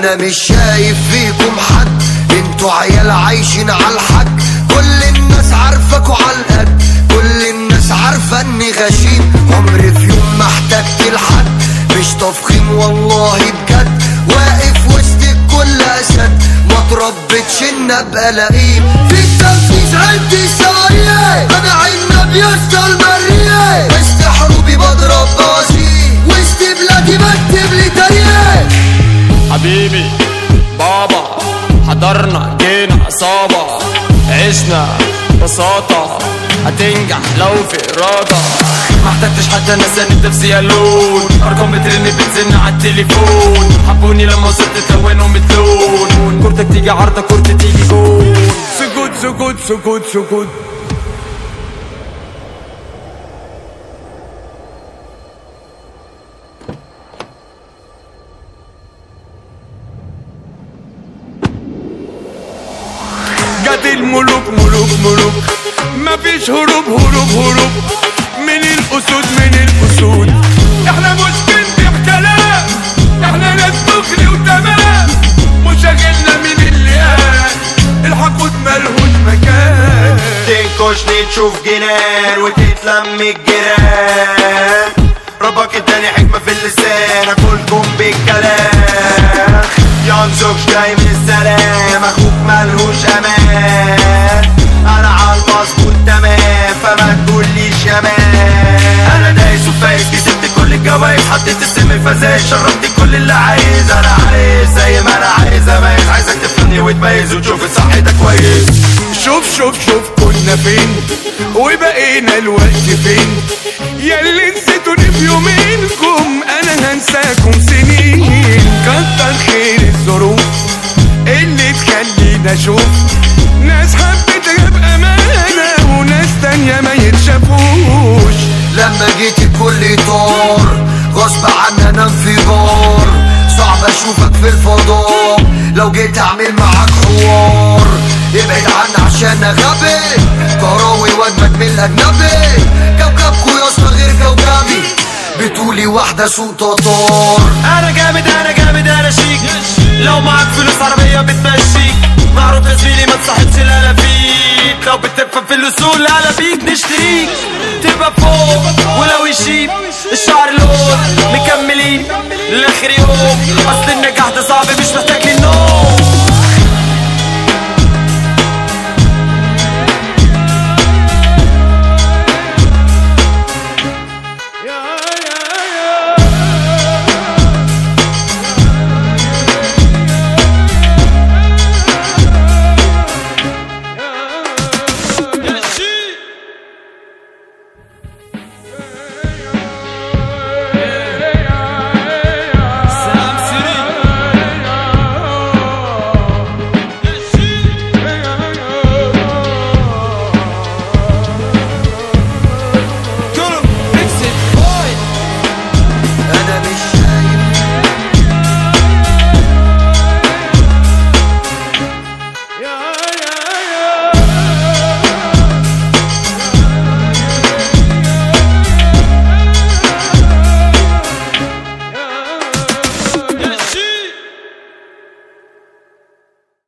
أنا مش شايف فيكم حد. أنتوا عيال عايشين على الحق. كل الناس عارفاكوا على القد. كل الناس عارفة إني غشيم. عمري في يوم ما احتجت لحد. مش تفخيم والله بجد. واقف وسط الكل أسد. ما تربتش إن أبقى لئيم. في التنفيذ عندي سعيه أنا عنب يسطا المريه وسط حروبي بضرب بازي وسط بلادي بكتب لي حبيبي. حضرنا جينا عصابة. عشنا بساطة هتنجح لو في إرادة. ما احتجتش حتى ناس اند في أرقام بترن بتزن على التليفون. حبوني لما وصلت تلونهم بتلون كورتك تيجي عارضة كورتي تيجي جول سكوت سكوت سكوت سكوت جت الملوك ملوك ملوك. مفيش هروب هروب هروب. من الأسود من الأسود؟ إحنا مش بنبيع كلام إحنا ناس دغري وتمام. مشاغلنا من اللي قال. الحقود ملهوش مكان. تنكشني تشوف جنان وتتلم الجيران. ربك اداني حكمة في اللسان اكلكم بالكلام. أنا عالمظبوط تمام فما تقوليش يا أنا دايس وفايز كسبت كل الجوايز حطيت السم الفزايز شربت كل اللي عايز. أنا عايز زي ما أنا عايز أميز. عايزك تفهمني وتميز وتشوف صحتك كويس. شوف شوف شوف كنا فين؟ وبقينا الوقت فين؟ ياللي نسيتوني في يومينكم أنا هنساكم سنين. كتر خير الظروف اللي تخلينا أشوف. أشوفك في الفضاء لو جيت أعمل معاك حوار. ابعد عني عشان غبي كراوي واجمد من الأجنبي. كوكبكو يا اسطى غير كوكبي. بتقولي واحدة سوق تطار أنا جامد أنا جامد أنا شيك. لو معاك فلوس عربية بتمشيك. معروف يا زميلي ما تصاحبش لا فيك لو بتفهم في الاصول لا بيك نشتريك. تبقى فوق ولو يشيب الشعر لون مكملين. لاخر يوم اصل النجاح ده صعب مش محتاج